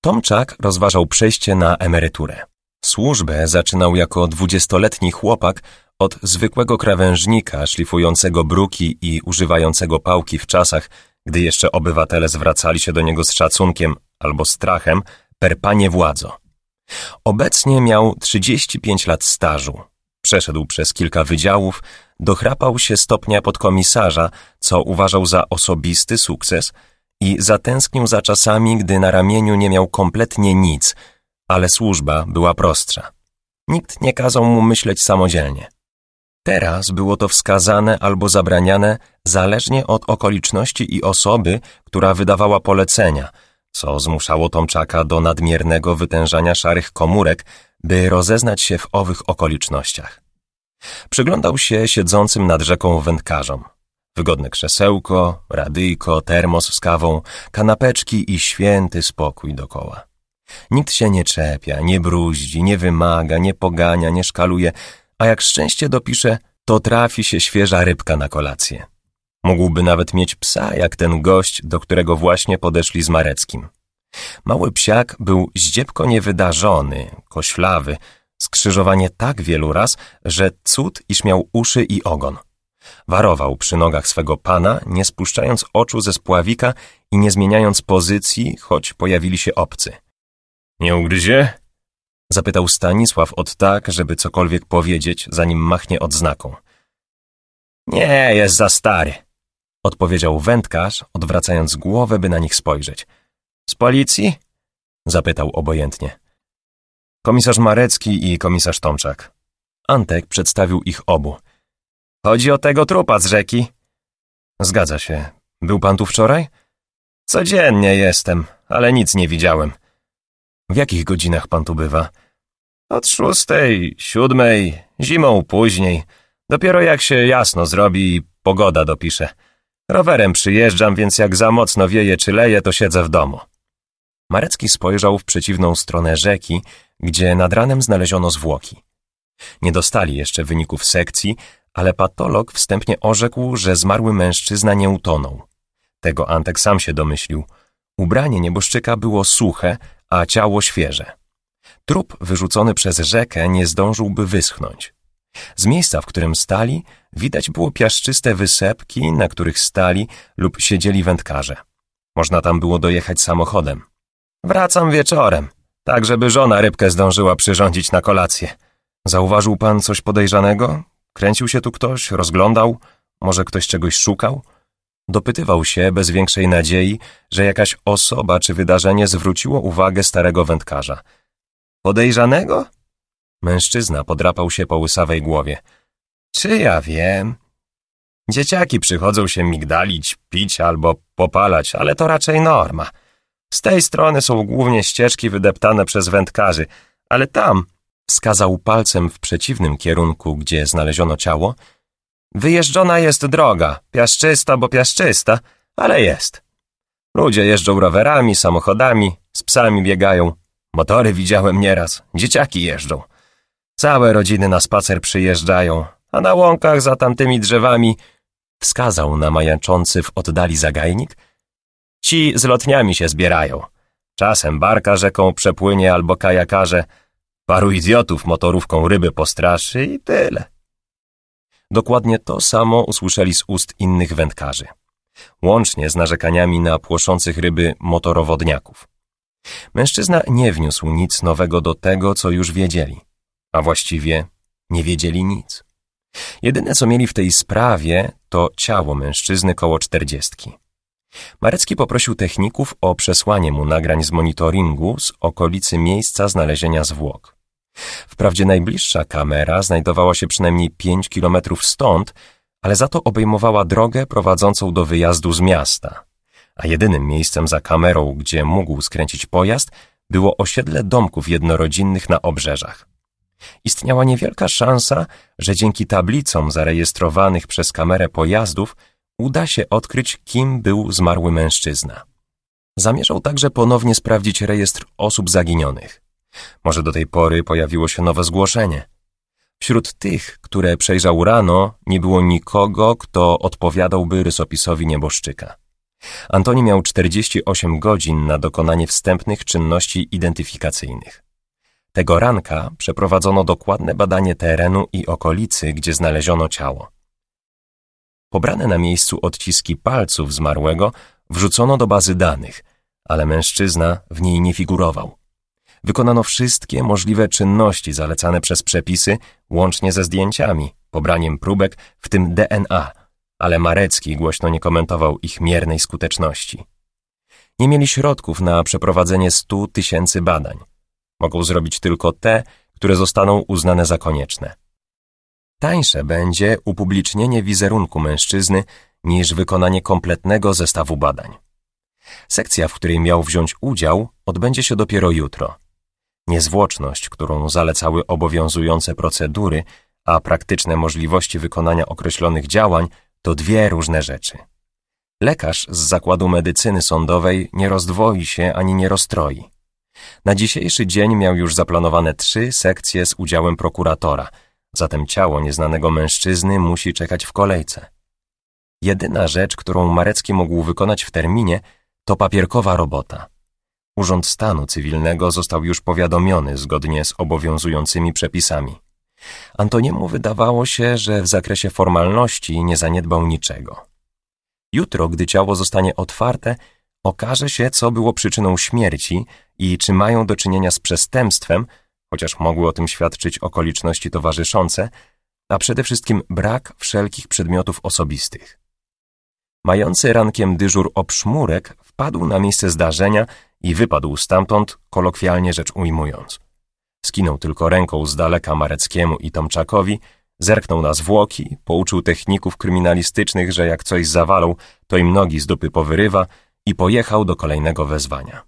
Tomczak rozważał przejście na emeryturę. Służbę zaczynał jako dwudziestoletni chłopak od zwykłego krawężnika szlifującego bruki i używającego pałki w czasach, gdy jeszcze obywatele zwracali się do niego z szacunkiem albo strachem per panie władzo. Obecnie miał 35 lat stażu. Przeszedł przez kilka wydziałów, dochrapał się stopnia podkomisarza, co uważał za osobisty sukces i zatęsknił za czasami, gdy na ramieniu nie miał kompletnie nic, ale służba była prostsza. Nikt nie kazał mu myśleć samodzielnie. Teraz było to wskazane albo zabraniane zależnie od okoliczności i osoby, która wydawała polecenia, co zmuszało Tomczaka do nadmiernego wytężania szarych komórek, by rozeznać się w owych okolicznościach. Przyglądał się siedzącym nad rzeką wędkarzom. Wygodne krzesełko, radyjko, termos z kawą, kanapeczki i święty spokój dokoła. Nikt się nie czepia, nie bruździ, nie wymaga, nie pogania, nie szkaluje, a jak szczęście dopisze, to trafi się świeża rybka na kolację. Mógłby nawet mieć psa, jak ten gość, do którego właśnie podeszli z Mareckim. Mały psiak był zdziepko niewydarzony, koślawy, skrzyżowanie tak wielu raz, że cud, iż miał uszy i ogon. Warował przy nogach swego pana, nie spuszczając oczu ze spławika i nie zmieniając pozycji, choć pojawili się obcy. Nie ugryzie? Zapytał Stanisław od tak, żeby cokolwiek powiedzieć, zanim machnie odznaką. Nie, jest za stary, odpowiedział wędkarz, odwracając głowę, by na nich spojrzeć. Z policji? zapytał obojętnie. Komisarz Marecki i komisarz Tomczak. Antek przedstawił ich obu. Chodzi o tego trupa z rzeki. Zgadza się. Był pan tu wczoraj? Codziennie jestem, ale nic nie widziałem. W jakich godzinach pan tu bywa? Od szóstej, siódmej, zimą później. Dopiero jak się jasno zrobi i pogoda dopisze. Rowerem przyjeżdżam, więc jak za mocno wieje czy leje, to siedzę w domu. Marecki spojrzał w przeciwną stronę rzeki, gdzie nad ranem znaleziono zwłoki. Nie dostali jeszcze wyników sekcji, ale patolog wstępnie orzekł, że zmarły mężczyzna nie utonął. Tego Antek sam się domyślił. Ubranie nieboszczyka było suche, a ciało świeże. Trup wyrzucony przez rzekę nie zdążyłby wyschnąć. Z miejsca, w którym stali, widać było piaszczyste wysepki, na których stali lub siedzieli wędkarze. Można tam było dojechać samochodem. Wracam wieczorem, tak żeby żona rybkę zdążyła przyrządzić na kolację. Zauważył pan coś podejrzanego? Kręcił się tu ktoś, rozglądał? Może ktoś czegoś szukał? Dopytywał się bez większej nadziei, że jakaś osoba czy wydarzenie zwróciło uwagę starego wędkarza. Podejrzanego? Mężczyzna podrapał się po łysawej głowie. Czy ja wiem? Dzieciaki przychodzą się migdalić, pić albo popalać, ale to raczej norma. Z tej strony są głównie ścieżki wydeptane przez wędkarzy, ale tam, wskazał palcem w przeciwnym kierunku, gdzie znaleziono ciało, wyjeżdżona jest droga, piaszczysta, bo piaszczysta, ale jest. Ludzie jeżdżą rowerami, samochodami, z psami biegają. Motory widziałem nieraz, dzieciaki jeżdżą. Całe rodziny na spacer przyjeżdżają, a na łąkach za tamtymi drzewami wskazał na majaczący w oddali zagajnik. Ci z lotniami się zbierają. Czasem barka rzeką przepłynie albo kajakarze. Paru idiotów motorówką ryby postraszy i tyle. Dokładnie to samo usłyszeli z ust innych wędkarzy. Łącznie z narzekaniami na płoszących ryby motorowodniaków. Mężczyzna nie wniósł nic nowego do tego, co już wiedzieli, a właściwie nie wiedzieli nic. Jedyne, co mieli w tej sprawie, to ciało mężczyzny koło czterdziestki. Marecki poprosił techników o przesłanie mu nagrań z monitoringu z okolicy miejsca znalezienia zwłok. Wprawdzie najbliższa kamera znajdowała się przynajmniej pięć kilometrów stąd, ale za to obejmowała drogę prowadzącą do wyjazdu z miasta, a jedynym miejscem za kamerą, gdzie mógł skręcić pojazd, było osiedle domków jednorodzinnych na obrzeżach. Istniała niewielka szansa, że dzięki tablicom zarejestrowanych przez kamerę pojazdów uda się odkryć, kim był zmarły mężczyzna. Zamierzał także ponownie sprawdzić rejestr osób zaginionych. Może do tej pory pojawiło się nowe zgłoszenie. Wśród tych, które przejrzał rano, nie było nikogo, kto odpowiadałby rysopisowi nieboszczyka. Antoni miał 48 godzin na dokonanie wstępnych czynności identyfikacyjnych. Tego ranka przeprowadzono dokładne badanie terenu i okolicy, gdzie znaleziono ciało. Pobrane na miejscu odciski palców zmarłego wrzucono do bazy danych, ale mężczyzna w niej nie figurował. Wykonano wszystkie możliwe czynności zalecane przez przepisy, łącznie ze zdjęciami, pobraniem próbek, w tym DNA, ale Marecki głośno nie komentował ich miernej skuteczności. Nie mieli środków na przeprowadzenie stu tysięcy badań. Mogą zrobić tylko te, które zostaną uznane za konieczne. Tańsze będzie upublicznienie wizerunku mężczyzny niż wykonanie kompletnego zestawu badań. Sekcja, w której miał wziąć udział, odbędzie się dopiero jutro. Niezwłoczność, którą zalecały obowiązujące procedury, a praktyczne możliwości wykonania określonych działań to dwie różne rzeczy. Lekarz z zakładu medycyny sądowej nie rozdwoi się ani nie rozstroi. Na dzisiejszy dzień miał już zaplanowane trzy sekcje z udziałem prokuratora, zatem ciało nieznanego mężczyzny musi czekać w kolejce. Jedyna rzecz, którą Marecki mógł wykonać w terminie, to papierkowa robota. Urząd Stanu Cywilnego został już powiadomiony zgodnie z obowiązującymi przepisami. Antoniemu wydawało się, że w zakresie formalności nie zaniedbał niczego. Jutro, gdy ciało zostanie otwarte, okaże się, co było przyczyną śmierci i czy mają do czynienia z przestępstwem, chociaż mogły o tym świadczyć okoliczności towarzyszące, a przede wszystkim brak wszelkich przedmiotów osobistych. Mający rankiem dyżur obszmurek wpadł na miejsce zdarzenia i wypadł stamtąd, kolokwialnie rzecz ujmując. Skinął tylko ręką z daleka Mareckiemu i Tomczakowi, zerknął na zwłoki, pouczył techników kryminalistycznych, że jak coś zawalą, to im nogi z dupy powyrywa i pojechał do kolejnego wezwania.